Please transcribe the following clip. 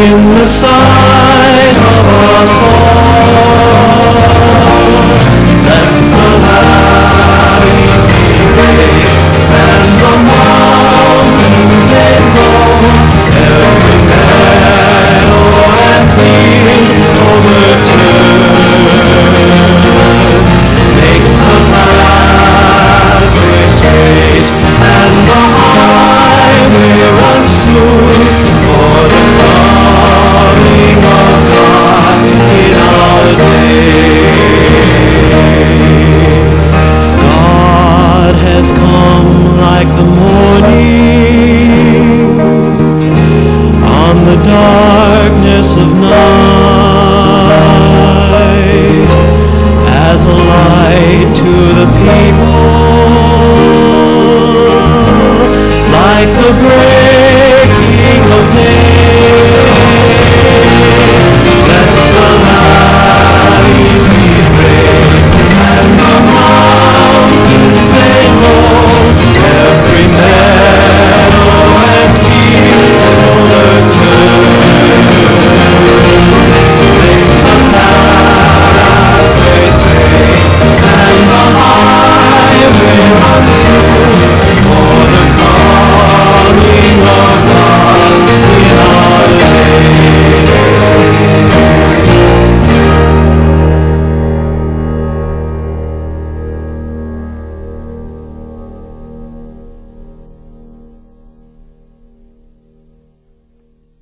in the sight of us all. Let the valleys be great and the mountains made low. Every meadow and field on the darkness of night as a light to the people